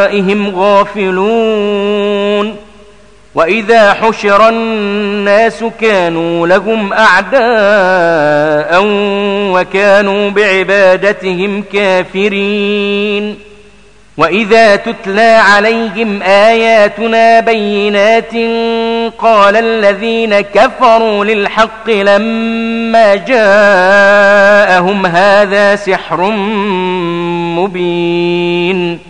دعائهم غافلون وإذا حشر الناس كانوا لهم أعداء وكانوا بعبادتهم كافرين وإذا تتلى عليهم آياتنا بينات قال الذين كفروا للحق لما جاءهم هذا سحر مبين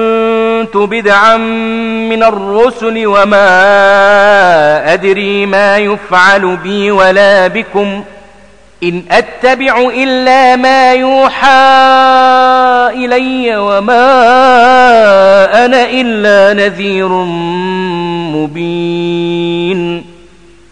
كنت بدعا من الرسل وما أدري ما يفعل بي ولا بكم إن أتبع إلا ما يوحى إلي وما أنا إلا نذير مبين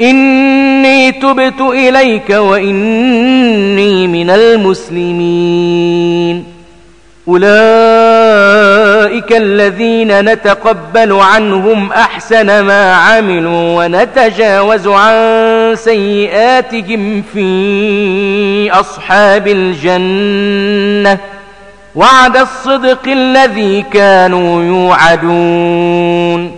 إني تبت إليك وإني من المسلمين. أولئك الذين نتقبل عنهم أحسن ما عملوا ونتجاوز عن سيئاتهم في أصحاب الجنة. وعد الصدق الذي كانوا يوعدون.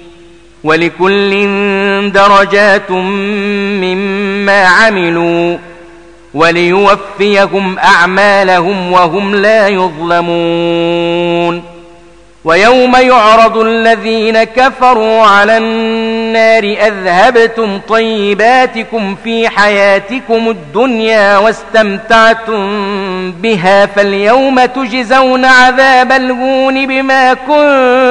ولكل درجات مما عملوا وليوفيهم أعمالهم وهم لا يظلمون ويوم يعرض الذين كفروا على النار أذهبتم طيباتكم في حياتكم الدنيا واستمتعتم بها فاليوم تجزون عذاب الهون بما كنتم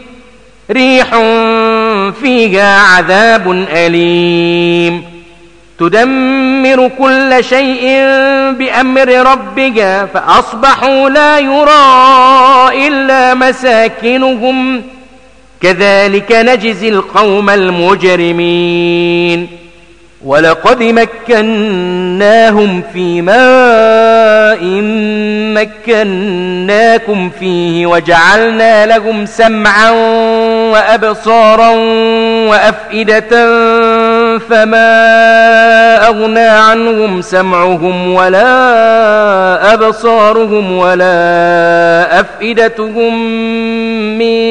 ريح فيها عذاب أليم. تدمر كل شيء بأمر ربك فأصبحوا لا يرى إلا مساكنهم. كذلك نجزي القوم المجرمين. وَلَقَدْ مَكَّنَّاهُمْ فِي مَاءٍ مَكَّنَّاكُمْ فِيهِ وَجَعَلْنَا لَهُمْ سَمْعًا وَأَبْصَارًا وَأَفْئِدَةً فَمَا أَغْنَى عَنْهُمْ سَمْعُهُمْ وَلَا أَبْصَارُهُمْ وَلَا أَفْئِدَتُهُمْ مِنْ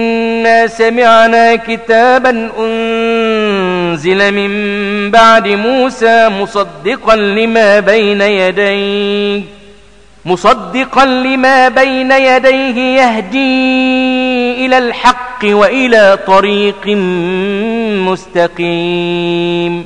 إنا سمعنا كتابا أنزل من بعد موسى مصدقا لما بين يديه مصدقا لما بين يديه يهدي إلى الحق وإلى طريق مستقيم.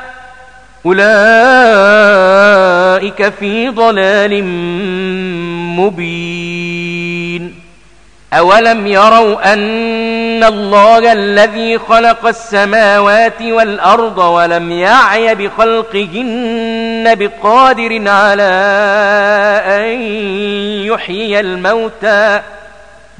أولئك في ضلال مبين. أولم يروا أن الله الذي خلق السماوات والأرض ولم يعي بخلقهن بقادر على أن يحيي الموتى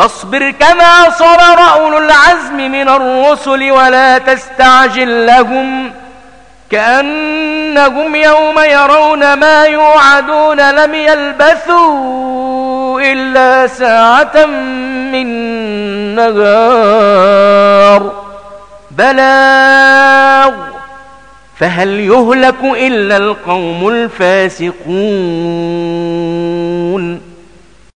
فاصبر كما صبر أولو العزم من الرسل ولا تستعجل لهم كأنهم يوم يرون ما يوعدون لم يلبثوا إلا ساعة من نغار بلاغ. فهل يهلك إلا القوم الفاسقون.